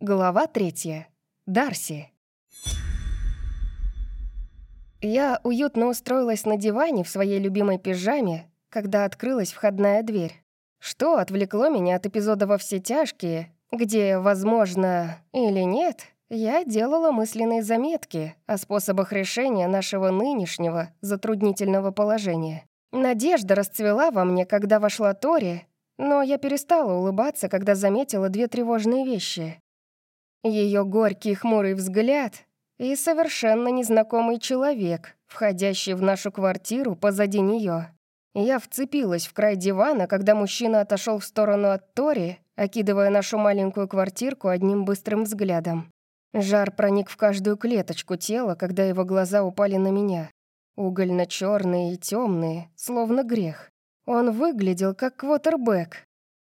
Глава третья. Дарси. Я уютно устроилась на диване в своей любимой пижаме, когда открылась входная дверь. Что отвлекло меня от эпизода «Во все тяжкие», где, возможно, или нет, я делала мысленные заметки о способах решения нашего нынешнего затруднительного положения. Надежда расцвела во мне, когда вошла Тори, но я перестала улыбаться, когда заметила две тревожные вещи. Ее горький хмурый взгляд и совершенно незнакомый человек, входящий в нашу квартиру позади нее. Я вцепилась в край дивана, когда мужчина отошел в сторону от Тори, окидывая нашу маленькую квартирку одним быстрым взглядом. Жар проник в каждую клеточку тела, когда его глаза упали на меня. угольно черные и темные, словно грех. Он выглядел как квотербек,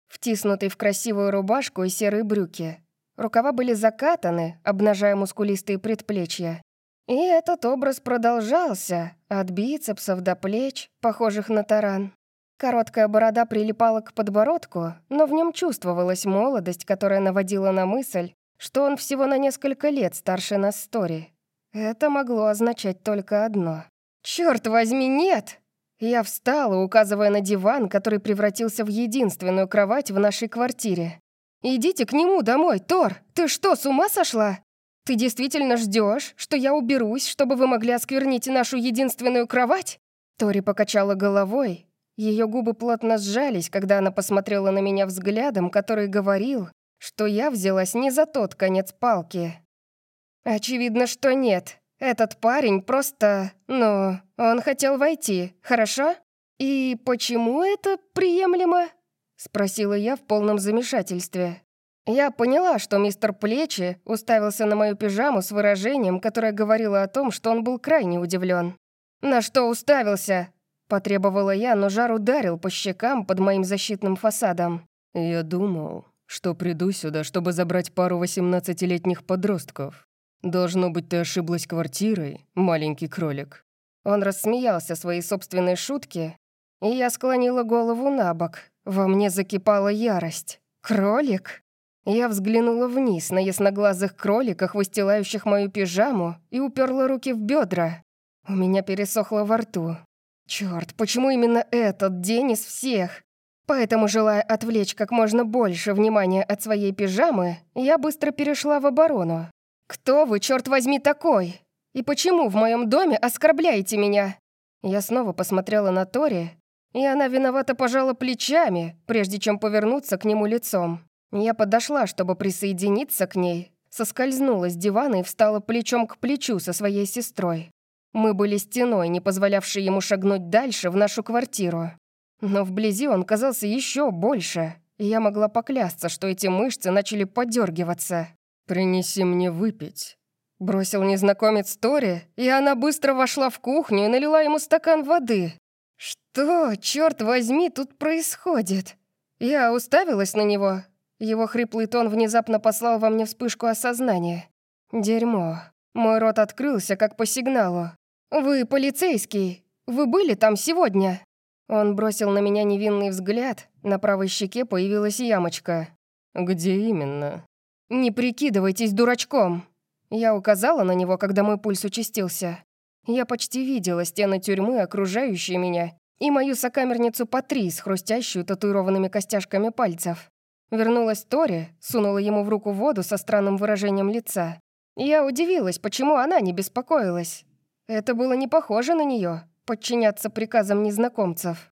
втиснутый в красивую рубашку и серые брюки. Рукава были закатаны, обнажая мускулистые предплечья. И этот образ продолжался, от бицепсов до плеч, похожих на таран. Короткая борода прилипала к подбородку, но в нем чувствовалась молодость, которая наводила на мысль, что он всего на несколько лет старше нас Стори. Это могло означать только одно. «Чёрт возьми, нет!» Я встала, указывая на диван, который превратился в единственную кровать в нашей квартире. «Идите к нему домой, Тор! Ты что, с ума сошла? Ты действительно ждешь, что я уберусь, чтобы вы могли осквернить нашу единственную кровать?» Тори покачала головой. Ее губы плотно сжались, когда она посмотрела на меня взглядом, который говорил, что я взялась не за тот конец палки. «Очевидно, что нет. Этот парень просто... ну, он хотел войти, хорошо? И почему это приемлемо?» Спросила я в полном замешательстве. Я поняла, что мистер Плечи уставился на мою пижаму с выражением, которое говорило о том, что он был крайне удивлен. «На что уставился?» Потребовала я, но жар ударил по щекам под моим защитным фасадом. «Я думал, что приду сюда, чтобы забрать пару восемнадцатилетних подростков. Должно быть, ты ошиблась квартирой, маленький кролик». Он рассмеялся своей собственной шутке, и я склонила голову на бок. Во мне закипала ярость. «Кролик?» Я взглянула вниз на ясноглазых кроликах, выстилающих мою пижаму, и уперла руки в бедра. У меня пересохло во рту. Черт, почему именно этот день из всех? Поэтому, желая отвлечь как можно больше внимания от своей пижамы, я быстро перешла в оборону. «Кто вы, черт возьми, такой? И почему в моем доме оскорбляете меня?» Я снова посмотрела на Тори, и она виновато пожала плечами, прежде чем повернуться к нему лицом. Я подошла, чтобы присоединиться к ней, соскользнула с дивана и встала плечом к плечу со своей сестрой. Мы были стеной, не позволявшей ему шагнуть дальше в нашу квартиру. Но вблизи он казался еще больше, и я могла поклясться, что эти мышцы начали подергиваться. «Принеси мне выпить». Бросил незнакомец Тори, и она быстро вошла в кухню и налила ему стакан воды. «Что, черт возьми, тут происходит?» Я уставилась на него. Его хриплый тон внезапно послал во мне вспышку осознания. «Дерьмо». Мой рот открылся, как по сигналу. «Вы полицейский? Вы были там сегодня?» Он бросил на меня невинный взгляд. На правой щеке появилась ямочка. «Где именно?» «Не прикидывайтесь дурачком!» Я указала на него, когда мой пульс участился. Я почти видела стены тюрьмы, окружающие меня, и мою сокамерницу Патрис, хрустящую татуированными костяшками пальцев. Вернулась Тори, сунула ему в руку воду со странным выражением лица. Я удивилась, почему она не беспокоилась. Это было не похоже на нее подчиняться приказам незнакомцев.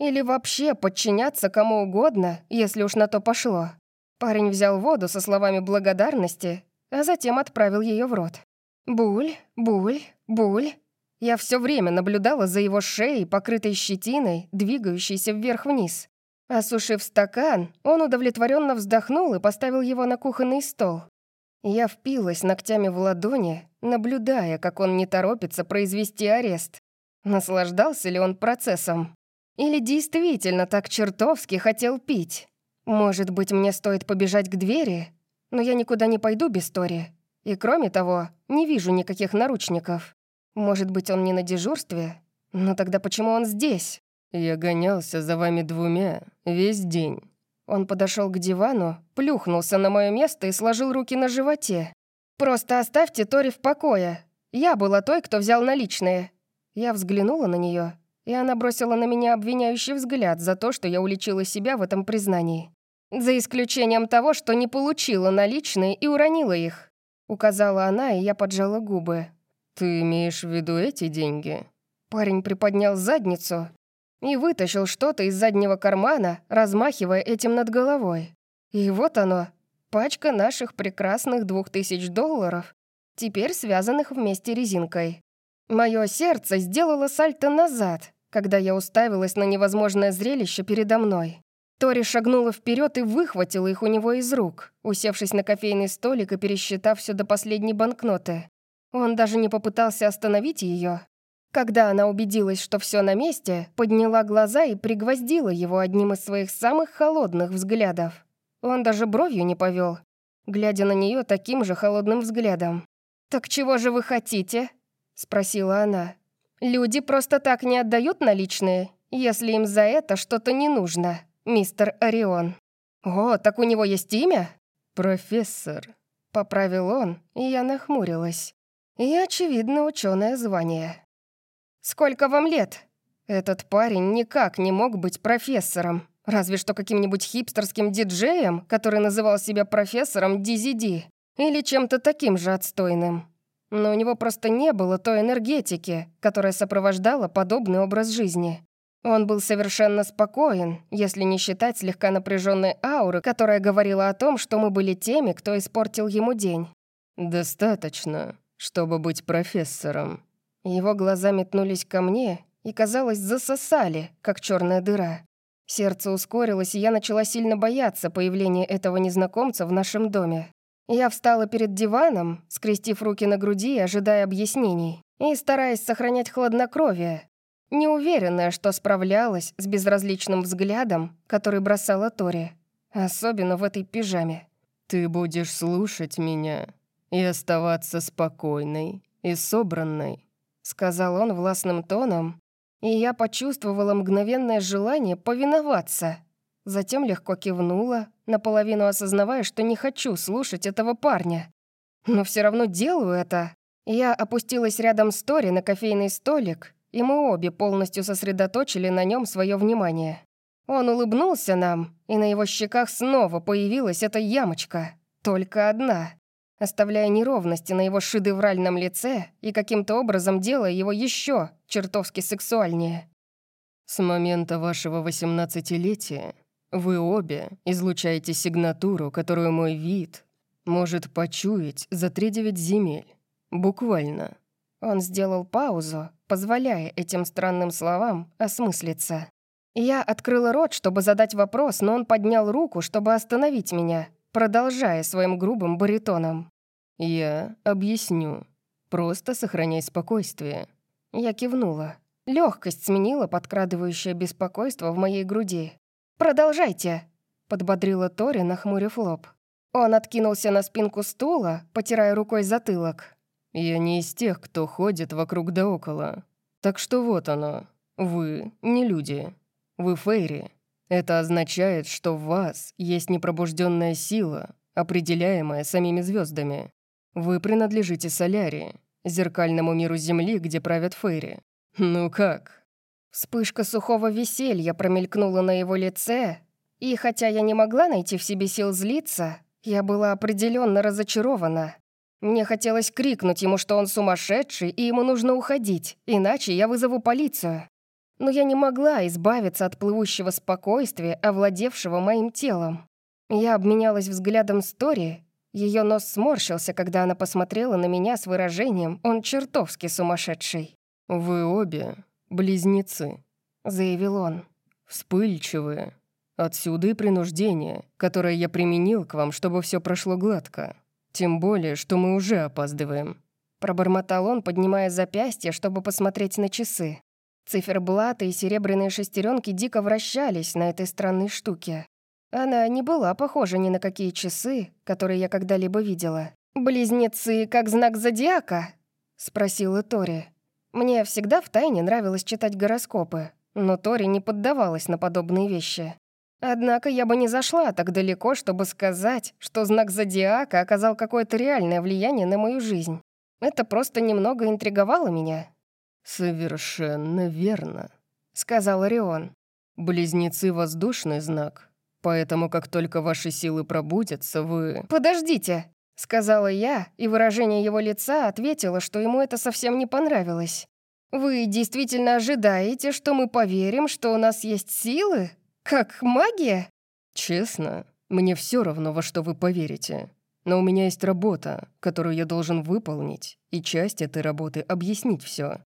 Или вообще подчиняться кому угодно, если уж на то пошло. Парень взял воду со словами благодарности, а затем отправил ее в рот. Буль, буль, буль. Я все время наблюдала за его шеей, покрытой щетиной, двигающейся вверх-вниз. Осушив стакан, он удовлетворенно вздохнул и поставил его на кухонный стол. Я впилась ногтями в ладони, наблюдая, как он не торопится произвести арест. Наслаждался ли он процессом? Или действительно так чертовски хотел пить? Может быть, мне стоит побежать к двери? Но я никуда не пойду без Тори. И кроме того, не вижу никаких наручников. Может быть, он не на дежурстве? Но тогда почему он здесь? Я гонялся за вами двумя весь день. Он подошел к дивану, плюхнулся на мое место и сложил руки на животе. «Просто оставьте Тори в покое. Я была той, кто взял наличные». Я взглянула на нее, и она бросила на меня обвиняющий взгляд за то, что я уличила себя в этом признании. «За исключением того, что не получила наличные и уронила их», указала она, и я поджала губы. «Ты имеешь в виду эти деньги?» Парень приподнял задницу и вытащил что-то из заднего кармана, размахивая этим над головой. И вот оно, пачка наших прекрасных двух тысяч долларов, теперь связанных вместе резинкой. Мое сердце сделало сальто назад, когда я уставилась на невозможное зрелище передо мной. Тори шагнула вперед и выхватила их у него из рук, усевшись на кофейный столик и пересчитав все до последней банкноты. Он даже не попытался остановить ее, когда она убедилась, что все на месте, подняла глаза и пригвоздила его одним из своих самых холодных взглядов. Он даже бровью не повел, глядя на нее таким же холодным взглядом. «Так чего же вы хотите?» — спросила она. «Люди просто так не отдают наличные, если им за это что-то не нужно, мистер Орион». «О, так у него есть имя?» «Профессор», — поправил он, и я нахмурилась. И, очевидно, ученое звание. «Сколько вам лет?» Этот парень никак не мог быть профессором. Разве что каким-нибудь хипстерским диджеем, который называл себя профессором DZD. Или чем-то таким же отстойным. Но у него просто не было той энергетики, которая сопровождала подобный образ жизни. Он был совершенно спокоен, если не считать слегка напряженной ауры, которая говорила о том, что мы были теми, кто испортил ему день. «Достаточно, чтобы быть профессором», его глаза метнулись ко мне и, казалось, засосали, как черная дыра. Сердце ускорилось, и я начала сильно бояться появления этого незнакомца в нашем доме. Я встала перед диваном, скрестив руки на груди, ожидая объяснений, и стараясь сохранять хладнокровие, неуверенная, что справлялась с безразличным взглядом, который бросала Тори, особенно в этой пижаме. «Ты будешь слушать меня и оставаться спокойной и собранной сказал он властным тоном, и я почувствовала мгновенное желание повиноваться. Затем легко кивнула, наполовину осознавая, что не хочу слушать этого парня. Но все равно делаю это. Я опустилась рядом с Тори на кофейный столик, и мы обе полностью сосредоточили на нем свое внимание. Он улыбнулся нам, и на его щеках снова появилась эта ямочка. Только одна оставляя неровности на его шедевральном лице и каким-то образом делая его еще чертовски сексуальнее. «С момента вашего восемнадцатилетия вы обе излучаете сигнатуру, которую мой вид может почуять за тридевять земель. Буквально». Он сделал паузу, позволяя этим странным словам осмыслиться. Я открыла рот, чтобы задать вопрос, но он поднял руку, чтобы остановить меня, продолжая своим грубым баритоном. «Я объясню. Просто сохраняй спокойствие». Я кивнула. Легкость сменила подкрадывающее беспокойство в моей груди. «Продолжайте», — подбодрила Тори, нахмурив лоб. Он откинулся на спинку стула, потирая рукой затылок. «Я не из тех, кто ходит вокруг да около. Так что вот оно. Вы не люди. Вы фейри. Это означает, что в вас есть непробужденная сила, определяемая самими звездами. Вы принадлежите Солярии, зеркальному миру Земли, где правят фейри. Ну как? Вспышка сухого веселья промелькнула на его лице, и хотя я не могла найти в себе сил злиться, я была определенно разочарована. Мне хотелось крикнуть ему, что он сумасшедший, и ему нужно уходить, иначе я вызову полицию но я не могла избавиться от плывущего спокойствия, овладевшего моим телом. Я обменялась взглядом с Тори, ее нос сморщился, когда она посмотрела на меня с выражением «он чертовски сумасшедший». «Вы обе близнецы», — заявил он. «Вспыльчивые. Отсюда и принуждение, которое я применил к вам, чтобы все прошло гладко. Тем более, что мы уже опаздываем». Пробормотал он, поднимая запястье, чтобы посмотреть на часы. Циферблаты и серебряные шестеренки дико вращались на этой странной штуке. Она не была похожа ни на какие часы, которые я когда-либо видела. «Близнецы как знак зодиака?» — спросила Тори. Мне всегда втайне нравилось читать гороскопы, но Тори не поддавалась на подобные вещи. Однако я бы не зашла так далеко, чтобы сказать, что знак зодиака оказал какое-то реальное влияние на мою жизнь. Это просто немного интриговало меня. «Совершенно верно», — сказал Орион. «Близнецы — воздушный знак, поэтому как только ваши силы пробудятся, вы...» «Подождите», — сказала я, и выражение его лица ответило, что ему это совсем не понравилось. «Вы действительно ожидаете, что мы поверим, что у нас есть силы? Как магия?» «Честно, мне все равно, во что вы поверите. Но у меня есть работа, которую я должен выполнить, и часть этой работы — объяснить все.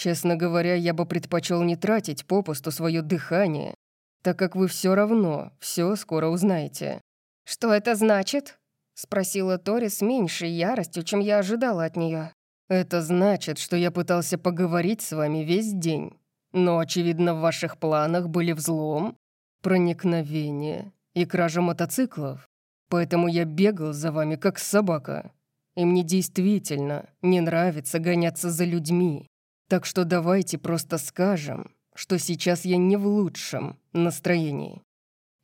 Честно говоря, я бы предпочел не тратить попусту свое дыхание, так как вы все равно все скоро узнаете». «Что это значит?» — спросила Тори с меньшей яростью, чем я ожидала от нее. «Это значит, что я пытался поговорить с вами весь день, но, очевидно, в ваших планах были взлом, проникновение и кража мотоциклов, поэтому я бегал за вами как собака, и мне действительно не нравится гоняться за людьми, так что давайте просто скажем, что сейчас я не в лучшем настроении».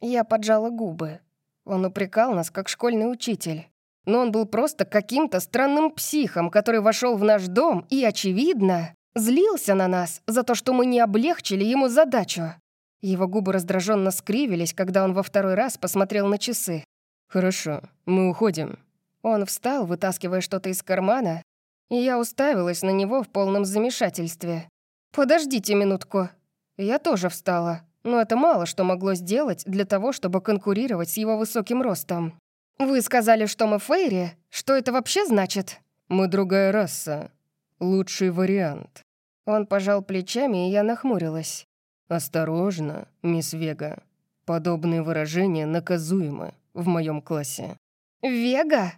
Я поджала губы. Он упрекал нас, как школьный учитель но он был просто каким-то странным психом, который вошел в наш дом и, очевидно, злился на нас за то, что мы не облегчили ему задачу. Его губы раздраженно скривились, когда он во второй раз посмотрел на часы. «Хорошо, мы уходим». Он встал, вытаскивая что-то из кармана, и я уставилась на него в полном замешательстве. «Подождите минутку». Я тоже встала, но это мало что могло сделать для того, чтобы конкурировать с его высоким ростом. «Вы сказали, что мы Фейри? Что это вообще значит?» «Мы другая раса. Лучший вариант». Он пожал плечами, и я нахмурилась. «Осторожно, мисс Вега. Подобные выражения наказуемы в моем классе». «Вега?»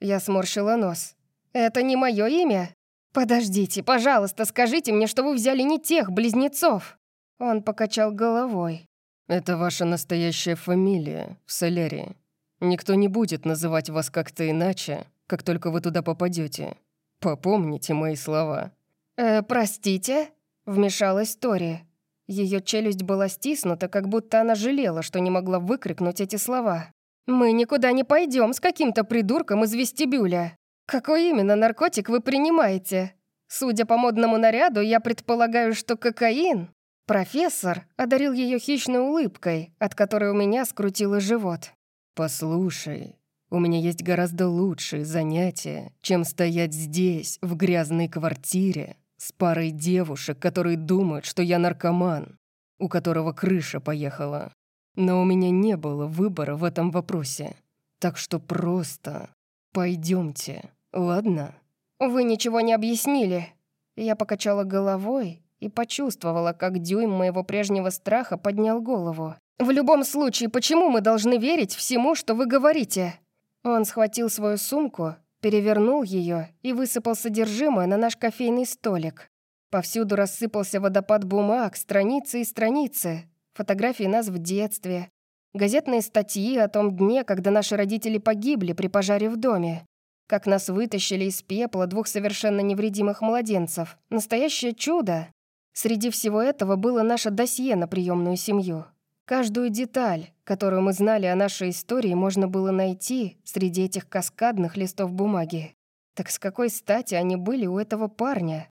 Я сморщила нос. «Это не мое имя? Подождите, пожалуйста, скажите мне, что вы взяли не тех близнецов». Он покачал головой. «Это ваша настоящая фамилия в Солярии. Никто не будет называть вас как-то иначе, как только вы туда попадете. Попомните мои слова». «Э, простите?» — вмешалась Тори. Ее челюсть была стиснута, как будто она жалела, что не могла выкрикнуть эти слова. «Мы никуда не пойдем с каким-то придурком из вестибюля. Какой именно наркотик вы принимаете? Судя по модному наряду, я предполагаю, что кокаин?» Профессор одарил ее хищной улыбкой, от которой у меня скрутило живот. «Послушай, у меня есть гораздо лучшие занятия, чем стоять здесь, в грязной квартире, с парой девушек, которые думают, что я наркоман, у которого крыша поехала. Но у меня не было выбора в этом вопросе. Так что просто пойдемте, ладно?» «Вы ничего не объяснили». Я покачала головой и почувствовала, как дюйм моего прежнего страха поднял голову. «В любом случае, почему мы должны верить всему, что вы говорите?» Он схватил свою сумку, перевернул ее и высыпал содержимое на наш кофейный столик. Повсюду рассыпался водопад бумаг, страницы и страницы, фотографии нас в детстве, газетные статьи о том дне, когда наши родители погибли при пожаре в доме, как нас вытащили из пепла двух совершенно невредимых младенцев. Настоящее чудо! Среди всего этого было наше досье на приемную семью. Каждую деталь, которую мы знали о нашей истории, можно было найти среди этих каскадных листов бумаги. Так с какой стати они были у этого парня?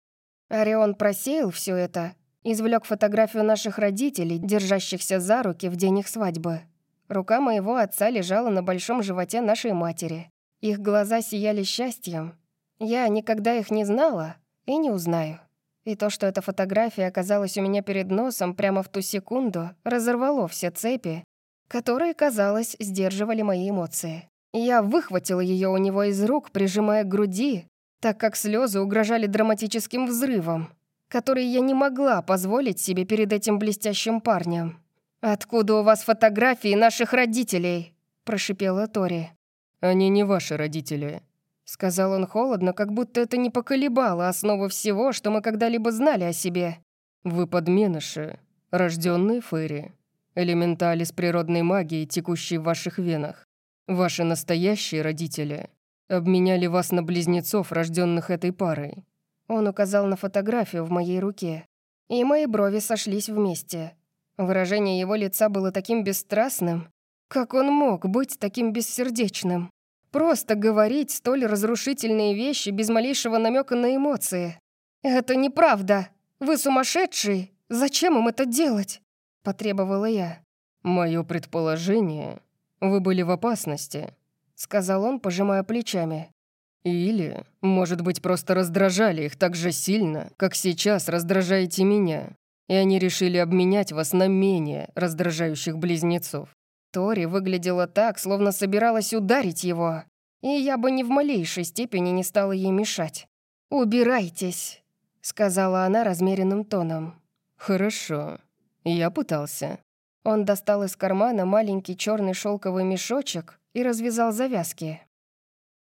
Орион просеял все это, извлек фотографию наших родителей, держащихся за руки в день их свадьбы. Рука моего отца лежала на большом животе нашей матери. Их глаза сияли счастьем. Я никогда их не знала и не узнаю. И то, что эта фотография оказалась у меня перед носом прямо в ту секунду, разорвало все цепи, которые, казалось, сдерживали мои эмоции. Я выхватила ее у него из рук, прижимая к груди, так как слезы угрожали драматическим взрывом, который я не могла позволить себе перед этим блестящим парнем. «Откуда у вас фотографии наших родителей?» – прошипела Тори. «Они не ваши родители», Сказал он холодно, как будто это не поколебало основу всего, что мы когда-либо знали о себе. «Вы подменыши, рожденные Фэри, элементали с природной магией, текущей в ваших венах. Ваши настоящие родители обменяли вас на близнецов, рожденных этой парой». Он указал на фотографию в моей руке, и мои брови сошлись вместе. Выражение его лица было таким бесстрастным. Как он мог быть таким бессердечным? Просто говорить столь разрушительные вещи без малейшего намека на эмоции. «Это неправда! Вы сумасшедший! Зачем им это делать?» — потребовала я. «Мое предположение, вы были в опасности», — сказал он, пожимая плечами. «Или, может быть, просто раздражали их так же сильно, как сейчас раздражаете меня, и они решили обменять вас на менее раздражающих близнецов». Тори выглядела так, словно собиралась ударить его, и я бы ни в малейшей степени не стала ей мешать. «Убирайтесь», — сказала она размеренным тоном. «Хорошо. Я пытался». Он достал из кармана маленький черный шелковый мешочек и развязал завязки.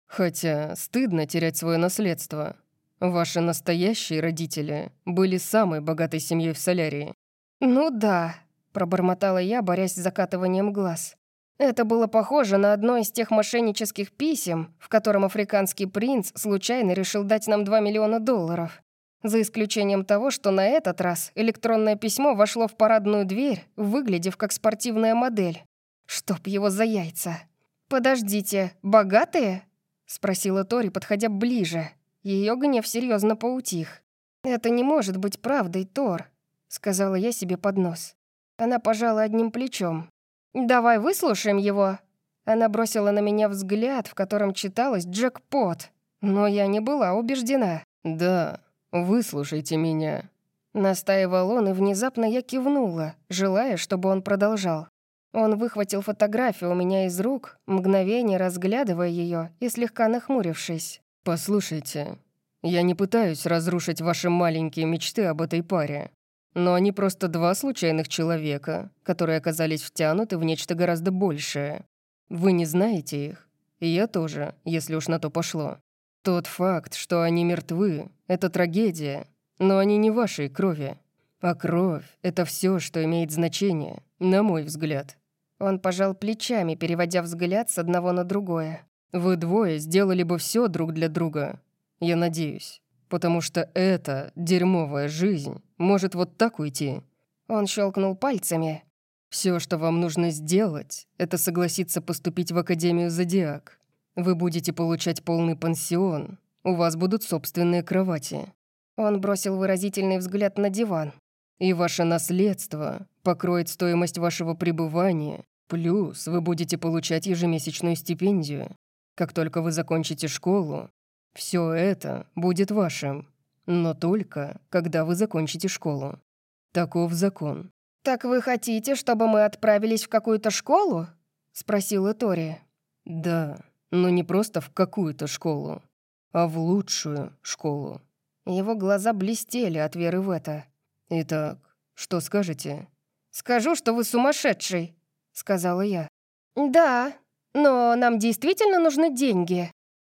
«Хотя стыдно терять свое наследство. Ваши настоящие родители были самой богатой семьей в Солярии». «Ну да», Пробормотала я, борясь с закатыванием глаз. Это было похоже на одно из тех мошеннических писем, в котором африканский принц случайно решил дать нам 2 миллиона долларов. За исключением того, что на этот раз электронное письмо вошло в парадную дверь, выглядев как спортивная модель. Чтоб его за яйца. «Подождите, богатые?» — спросила Тори, подходя ближе. Ее гнев серьезно поутих. «Это не может быть правдой, Тор», — сказала я себе под нос. Она пожала одним плечом. «Давай выслушаем его». Она бросила на меня взгляд, в котором читалось «джекпот». Но я не была убеждена. «Да, выслушайте меня», — настаивал он, и внезапно я кивнула, желая, чтобы он продолжал. Он выхватил фотографию у меня из рук, мгновение разглядывая ее и слегка нахмурившись. «Послушайте, я не пытаюсь разрушить ваши маленькие мечты об этой паре. Но они просто два случайных человека, которые оказались втянуты в нечто гораздо большее. Вы не знаете их, и я тоже, если уж на то пошло. Тот факт, что они мертвы, — это трагедия, но они не вашей крови. А кровь — это все, что имеет значение, на мой взгляд. Он пожал плечами, переводя взгляд с одного на другое. Вы двое сделали бы все друг для друга. Я надеюсь потому что эта дерьмовая жизнь может вот так уйти». Он щелкнул пальцами. Все, что вам нужно сделать, это согласиться поступить в Академию Зодиак. Вы будете получать полный пансион, у вас будут собственные кровати». Он бросил выразительный взгляд на диван. «И ваше наследство покроет стоимость вашего пребывания, плюс вы будете получать ежемесячную стипендию. Как только вы закончите школу, все это будет вашим, но только когда вы закончите школу. Таков закон». «Так вы хотите, чтобы мы отправились в какую-то школу?» — спросила Тори. «Да, но не просто в какую-то школу, а в лучшую школу». Его глаза блестели от веры в это. «Итак, что скажете?» «Скажу, что вы сумасшедший», — сказала я. «Да, но нам действительно нужны деньги»,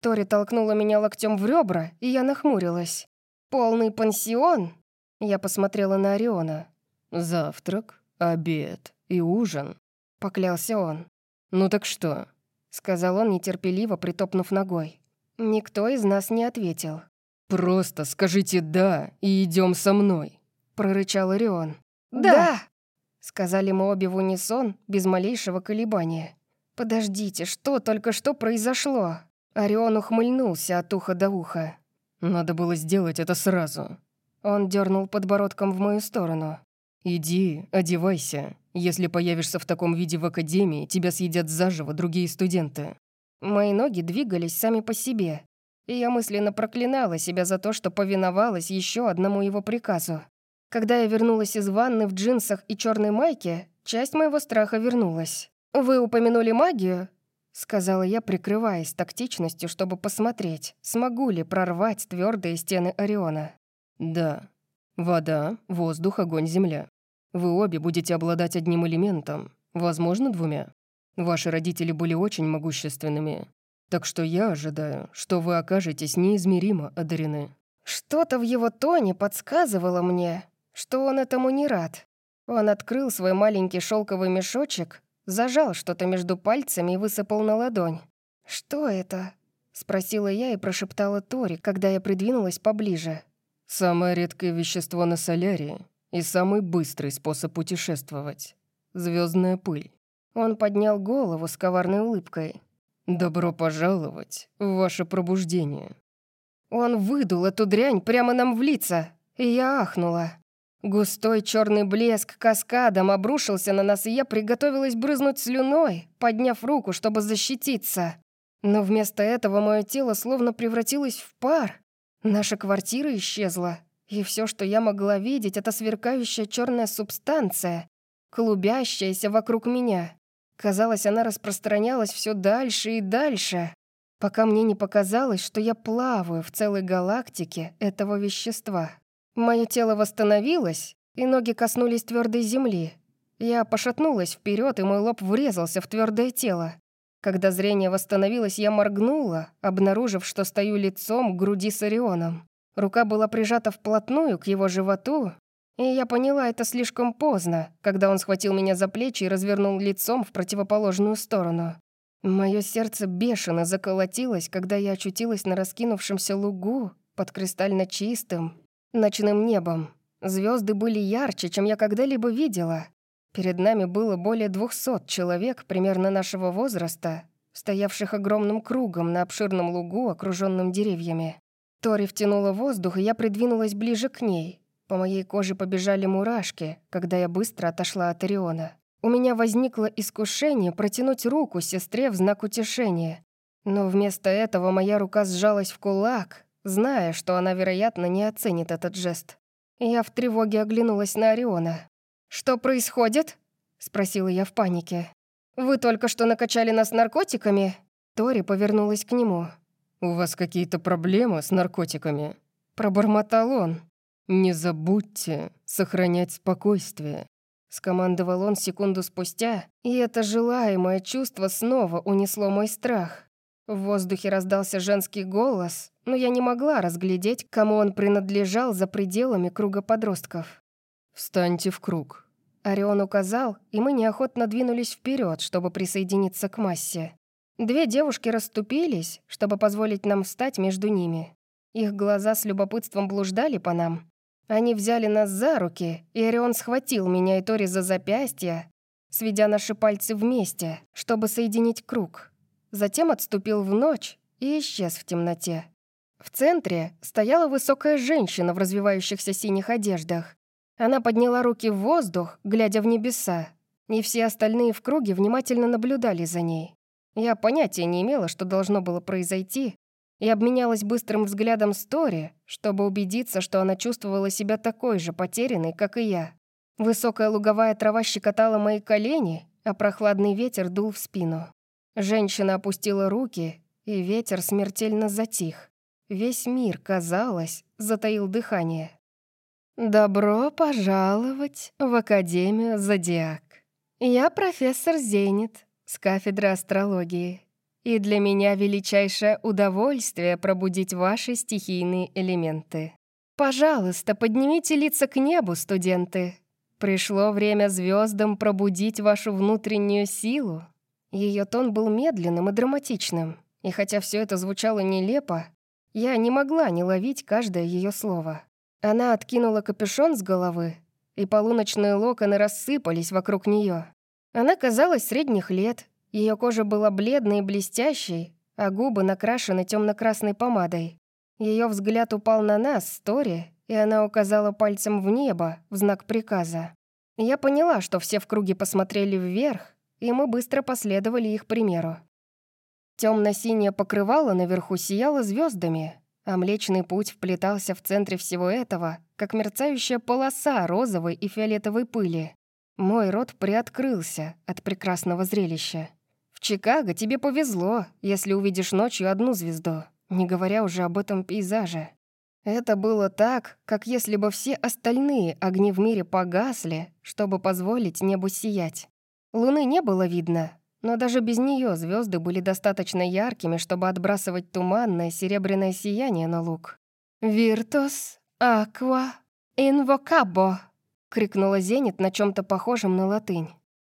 Тори толкнула меня локтем в ребра, и я нахмурилась. «Полный пансион?» Я посмотрела на Ориона. «Завтрак, обед и ужин», — поклялся он. «Ну так что?» — сказал он, нетерпеливо притопнув ногой. Никто из нас не ответил. «Просто скажите «да» и идем со мной», — прорычал Орион. «Да!», да — сказали мы обе в унисон, без малейшего колебания. «Подождите, что только что произошло?» Орион ухмыльнулся от уха до уха. «Надо было сделать это сразу». Он дернул подбородком в мою сторону. «Иди, одевайся. Если появишься в таком виде в академии, тебя съедят заживо другие студенты». Мои ноги двигались сами по себе, и я мысленно проклинала себя за то, что повиновалась еще одному его приказу. Когда я вернулась из ванны в джинсах и черной майке, часть моего страха вернулась. «Вы упомянули магию?» Сказала я, прикрываясь тактичностью, чтобы посмотреть, смогу ли прорвать твердые стены Ориона. «Да. Вода, воздух, огонь, земля. Вы обе будете обладать одним элементом, возможно, двумя. Ваши родители были очень могущественными, так что я ожидаю, что вы окажетесь неизмеримо одарены». Что-то в его тоне подсказывало мне, что он этому не рад. Он открыл свой маленький шелковый мешочек Зажал что-то между пальцами и высыпал на ладонь. «Что это?» — спросила я и прошептала Тори, когда я придвинулась поближе. «Самое редкое вещество на солярии. и самый быстрый способ путешествовать. Звездная пыль. Он поднял голову с коварной улыбкой. «Добро пожаловать в ваше пробуждение». Он выдул эту дрянь прямо нам в лица, и я ахнула. Густой черный блеск каскадом обрушился на нас, и я приготовилась брызнуть слюной, подняв руку, чтобы защититься. Но вместо этого мое тело словно превратилось в пар. Наша квартира исчезла, и все, что я могла видеть, это сверкающая черная субстанция, клубящаяся вокруг меня. Казалось, она распространялась все дальше и дальше, пока мне не показалось, что я плаваю в целой галактике этого вещества. Мое тело восстановилось, и ноги коснулись твердой земли. Я пошатнулась вперед, и мой лоб врезался в твердое тело. Когда зрение восстановилось, я моргнула, обнаружив, что стою лицом к груди с Орионом. Рука была прижата вплотную к его животу, и я поняла это слишком поздно, когда он схватил меня за плечи и развернул лицом в противоположную сторону. Мое сердце бешено заколотилось, когда я очутилась на раскинувшемся лугу под кристально чистым ночным небом. Звезды были ярче, чем я когда-либо видела. Перед нами было более двухсот человек примерно нашего возраста, стоявших огромным кругом на обширном лугу, окруженном деревьями. Тори втянула воздух, и я придвинулась ближе к ней. По моей коже побежали мурашки, когда я быстро отошла от Ориона. У меня возникло искушение протянуть руку сестре в знак утешения. Но вместо этого моя рука сжалась в кулак, зная, что она, вероятно, не оценит этот жест. Я в тревоге оглянулась на Ориона. «Что происходит?» — спросила я в панике. «Вы только что накачали нас наркотиками?» Тори повернулась к нему. «У вас какие-то проблемы с наркотиками?» Пробормотал он. «Не забудьте сохранять спокойствие», — скомандовал он секунду спустя, и это желаемое чувство снова унесло мой страх. В воздухе раздался женский голос, но я не могла разглядеть, кому он принадлежал за пределами круга подростков. «Встаньте в круг», — Орион указал, и мы неохотно двинулись вперед, чтобы присоединиться к массе. Две девушки расступились, чтобы позволить нам встать между ними. Их глаза с любопытством блуждали по нам, они взяли нас за руки, и Орион схватил меня и Тори за запястья, сведя наши пальцы вместе, чтобы соединить круг. Затем отступил в ночь и исчез в темноте. В центре стояла высокая женщина в развивающихся синих одеждах. Она подняла руки в воздух, глядя в небеса, и все остальные в круге внимательно наблюдали за ней. Я понятия не имела, что должно было произойти, и обменялась быстрым взглядом с Тори, чтобы убедиться, что она чувствовала себя такой же потерянной, как и я. Высокая луговая трава щекотала мои колени, а прохладный ветер дул в спину. Женщина опустила руки, и ветер смертельно затих. Весь мир, казалось, затаил дыхание. «Добро пожаловать в Академию Зодиак. Я профессор Зенит с кафедры астрологии и для меня величайшее удовольствие пробудить ваши стихийные элементы. Пожалуйста, поднимите лица к небу, студенты. Пришло время звездам пробудить вашу внутреннюю силу. Ее тон был медленным и драматичным, и хотя все это звучало нелепо, я не могла не ловить каждое ее слово. Она откинула капюшон с головы, и полуночные локоны рассыпались вокруг нее. Она казалась средних лет, ее кожа была бледной и блестящей, а губы накрашены темно-красной помадой. Ее взгляд упал на нас, Стори, и она указала пальцем в небо в знак приказа. Я поняла, что все в круге посмотрели вверх, и мы быстро последовали их примеру. Темно-синее покрывало наверху сияло звездами, а Млечный Путь вплетался в центре всего этого, как мерцающая полоса розовой и фиолетовой пыли. Мой рот приоткрылся от прекрасного зрелища. В Чикаго тебе повезло, если увидишь ночью одну звезду, не говоря уже об этом пейзаже. Это было так, как если бы все остальные огни в мире погасли, чтобы позволить небу сиять. Луны не было видно, но даже без нее звезды были достаточно яркими, чтобы отбрасывать туманное серебряное сияние на луг. «Виртус аква инвокабо!» — крикнула Зенит на чем то похожем на латынь.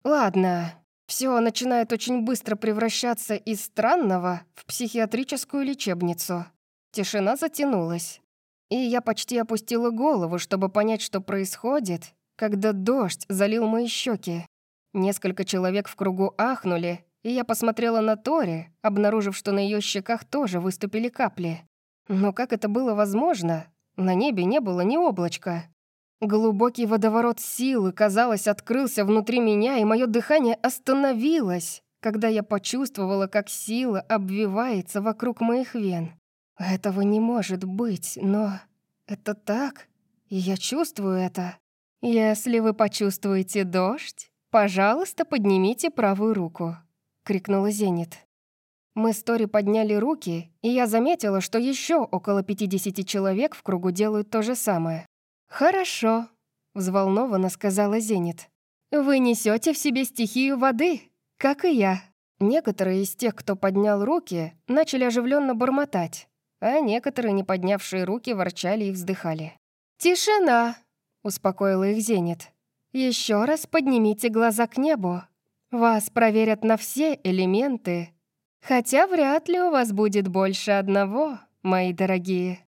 «Ладно, все начинает очень быстро превращаться из странного в психиатрическую лечебницу. Тишина затянулась. И я почти опустила голову, чтобы понять, что происходит, когда дождь залил мои щеки. Несколько человек в кругу ахнули, и я посмотрела на Тори, обнаружив, что на ее щеках тоже выступили капли. Но как это было возможно? На небе не было ни облачка. Глубокий водоворот силы, казалось, открылся внутри меня, и мое дыхание остановилось, когда я почувствовала, как сила обвивается вокруг моих вен. Этого не может быть, но это так, я чувствую это. Если вы почувствуете дождь, пожалуйста, поднимите правую руку, крикнула Зенит. Мы с Тори подняли руки, и я заметила, что еще около 50 человек в кругу делают то же самое. «Хорошо», — взволнованно сказала Зенит. «Вы несете в себе стихию воды, как и я». Некоторые из тех, кто поднял руки, начали оживленно бормотать, а некоторые, не поднявшие руки, ворчали и вздыхали. «Тишина!» — успокоила их Зенит. Еще раз поднимите глаза к небу. Вас проверят на все элементы, хотя вряд ли у вас будет больше одного, мои дорогие».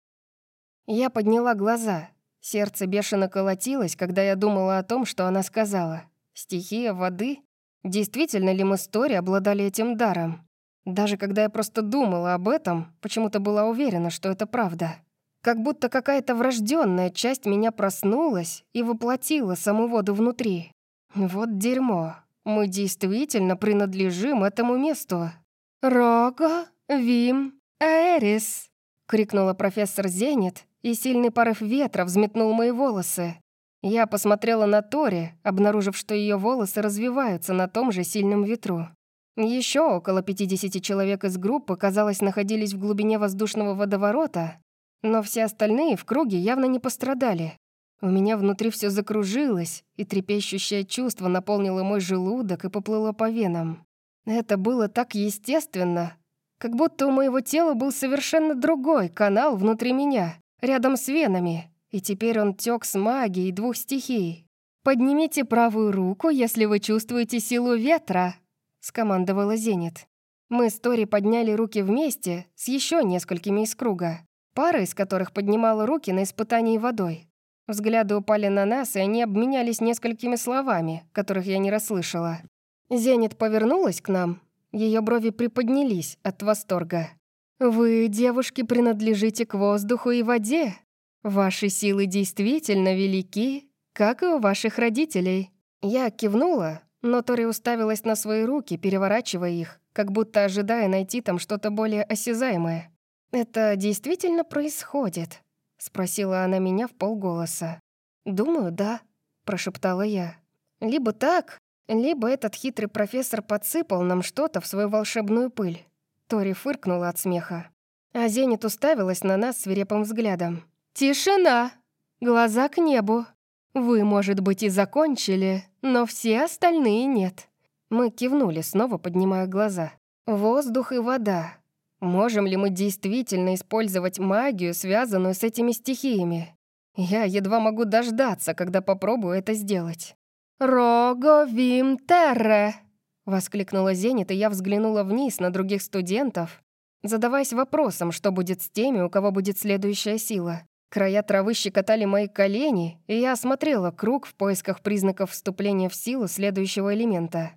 Я подняла глаза — Сердце бешено колотилось, когда я думала о том, что она сказала. Стихия воды? Действительно ли мы с Тори обладали этим даром? Даже когда я просто думала об этом, почему-то была уверена, что это правда. Как будто какая-то врожденная часть меня проснулась и воплотила саму воду внутри. Вот дерьмо. Мы действительно принадлежим этому месту. «Рого, Вим, Эрис!» — крикнула профессор Зенит, и сильный порыв ветра взметнул мои волосы. Я посмотрела на Тори, обнаружив, что ее волосы развиваются на том же сильном ветру. Еще около 50 человек из группы, казалось, находились в глубине воздушного водоворота, но все остальные в круге явно не пострадали. У меня внутри все закружилось, и трепещущее чувство наполнило мой желудок и поплыло по венам. Это было так естественно, как будто у моего тела был совершенно другой канал внутри меня рядом с венами, и теперь он тек с магией двух стихий. «Поднимите правую руку, если вы чувствуете силу ветра», — скомандовала Зенит. Мы с Тори подняли руки вместе с еще несколькими из круга, пара из которых поднимала руки на испытании водой. Взгляды упали на нас, и они обменялись несколькими словами, которых я не расслышала. Зенит повернулась к нам, ее брови приподнялись от восторга. «Вы, девушки, принадлежите к воздуху и воде. Ваши силы действительно велики, как и у ваших родителей». Я кивнула, но Тори уставилась на свои руки, переворачивая их, как будто ожидая найти там что-то более осязаемое. «Это действительно происходит?» — спросила она меня в полголоса. «Думаю, да», — прошептала я. «Либо так, либо этот хитрый профессор подсыпал нам что-то в свою волшебную пыль. Тори фыркнула от смеха. А Зенит уставилась на нас свирепым взглядом. «Тишина! Глаза к небу! Вы, может быть, и закончили, но все остальные нет». Мы кивнули, снова поднимая глаза. «Воздух и вода. Можем ли мы действительно использовать магию, связанную с этими стихиями? Я едва могу дождаться, когда попробую это сделать». «Рого вим терре!» Воскликнула Зенит, и я взглянула вниз на других студентов, задаваясь вопросом, что будет с теми, у кого будет следующая сила. Края травы щекотали мои колени, и я осмотрела круг в поисках признаков вступления в силу следующего элемента.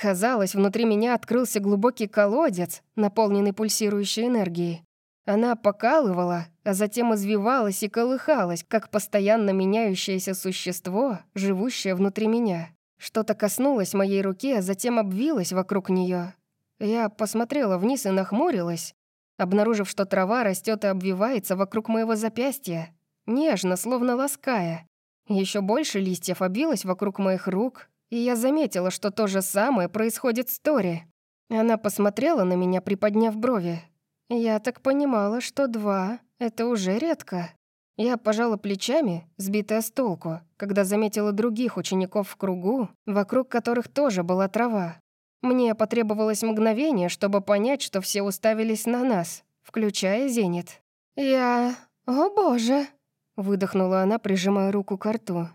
Казалось, внутри меня открылся глубокий колодец, наполненный пульсирующей энергией. Она покалывала, а затем извивалась и колыхалась, как постоянно меняющееся существо, живущее внутри меня. Что-то коснулось моей руки, а затем обвилось вокруг нее. Я посмотрела вниз и нахмурилась, обнаружив, что трава растет и обвивается вокруг моего запястья, нежно, словно лаская. Еще больше листьев обвилось вокруг моих рук, и я заметила, что то же самое происходит с Тори. Она посмотрела на меня, приподняв брови. Я так понимала, что два — это уже редко. Я пожала плечами, сбитая с толку, когда заметила других учеников в кругу, вокруг которых тоже была трава. Мне потребовалось мгновение, чтобы понять, что все уставились на нас, включая Зенит. «Я... О боже!» — выдохнула она, прижимая руку к рту.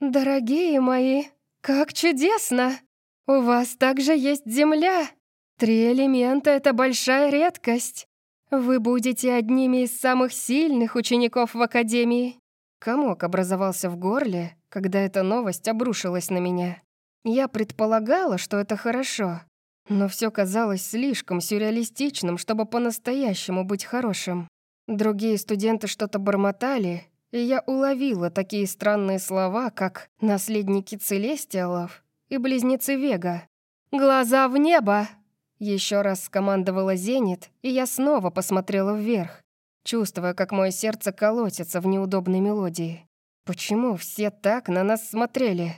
«Дорогие мои, как чудесно! У вас также есть земля! Три элемента — это большая редкость. Вы будете одними из самых сильных учеников в Академии». Комок образовался в горле, когда эта новость обрушилась на меня. Я предполагала, что это хорошо, но все казалось слишком сюрреалистичным, чтобы по-настоящему быть хорошим. Другие студенты что-то бормотали, и я уловила такие странные слова, как «наследники Целестиалов» и «близнецы Вега». «Глаза в небо!» Еще раз скомандовала Зенит, и я снова посмотрела вверх, чувствуя, как мое сердце колотится в неудобной мелодии. Почему все так на нас смотрели?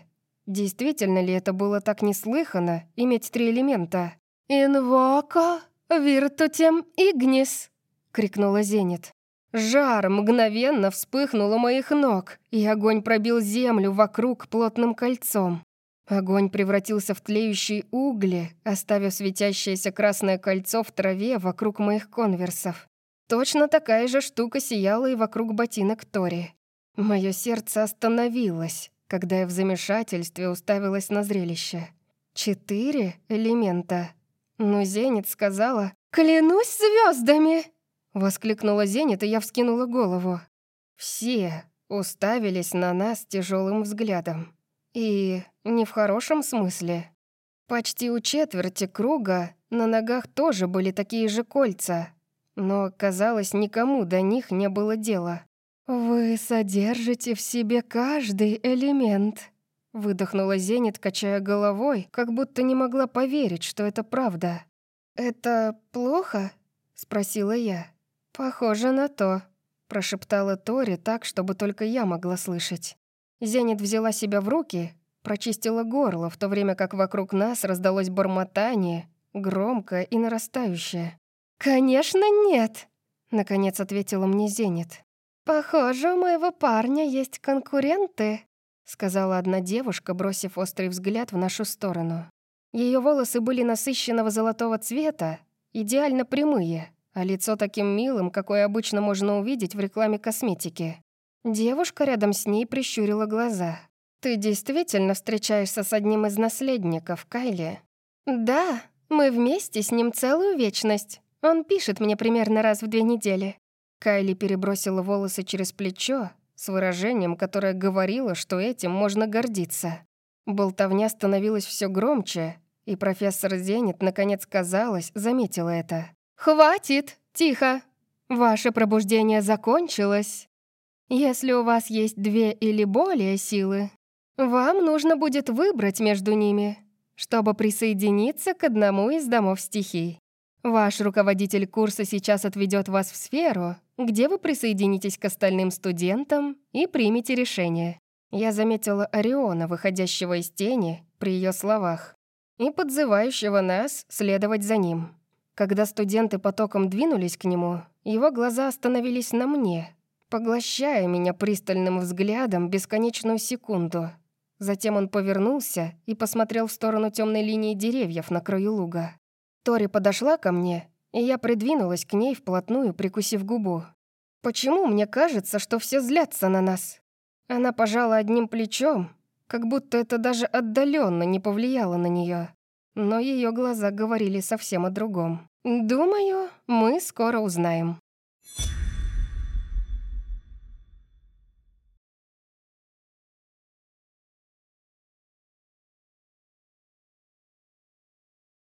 Действительно ли это было так неслыханно, иметь три элемента? «Инвоко виртутем игнис!» — крикнула Зенит. Жар мгновенно вспыхнул у моих ног, и огонь пробил землю вокруг плотным кольцом. Огонь превратился в тлеющие угли, оставив светящееся красное кольцо в траве вокруг моих конверсов. Точно такая же штука сияла и вокруг ботинок Тори. Мое сердце остановилось, когда я в замешательстве уставилась на зрелище. Четыре элемента. Но Зенит сказала «Клянусь звездами! Воскликнула Зенит, и я вскинула голову. Все уставились на нас тяжелым взглядом. И не в хорошем смысле. Почти у четверти круга на ногах тоже были такие же кольца, но, казалось, никому до них не было дела. «Вы содержите в себе каждый элемент», — выдохнула Зенит, качая головой, как будто не могла поверить, что это правда. «Это плохо?» — спросила я. «Похоже на то», — прошептала Тори так, чтобы только я могла слышать. Зенит взяла себя в руки, прочистила горло, в то время как вокруг нас раздалось бормотание, громкое и нарастающее. «Конечно, нет», — наконец ответила мне Зенит. «Похоже, у моего парня есть конкуренты», — сказала одна девушка, бросив острый взгляд в нашу сторону. Ее волосы были насыщенного золотого цвета, идеально прямые, а лицо таким милым, какое обычно можно увидеть в рекламе косметики. Девушка рядом с ней прищурила глаза. «Ты действительно встречаешься с одним из наследников, Кайли?» «Да, мы вместе с ним целую вечность. Он пишет мне примерно раз в две недели». Кайли перебросила волосы через плечо с выражением, которое говорило, что этим можно гордиться. Болтовня становилась все громче, и профессор Зенит, наконец, казалось, заметила это. «Хватит! Тихо! Ваше пробуждение закончилось. Если у вас есть две или более силы, вам нужно будет выбрать между ними, чтобы присоединиться к одному из домов стихий. Ваш руководитель курса сейчас отведет вас в сферу, где вы присоединитесь к остальным студентам и примете решение. Я заметила Ориона, выходящего из тени, при ее словах, и подзывающего нас следовать за ним. Когда студенты потоком двинулись к нему, его глаза остановились на мне, поглощая меня пристальным взглядом бесконечную секунду. Затем он повернулся и посмотрел в сторону темной линии деревьев на краю луга. Тори подошла ко мне, и я придвинулась к ней вплотную, прикусив губу. «Почему мне кажется, что все злятся на нас?» Она пожала одним плечом, как будто это даже отдаленно не повлияло на нее но ее глаза говорили совсем о другом. «Думаю, мы скоро узнаем».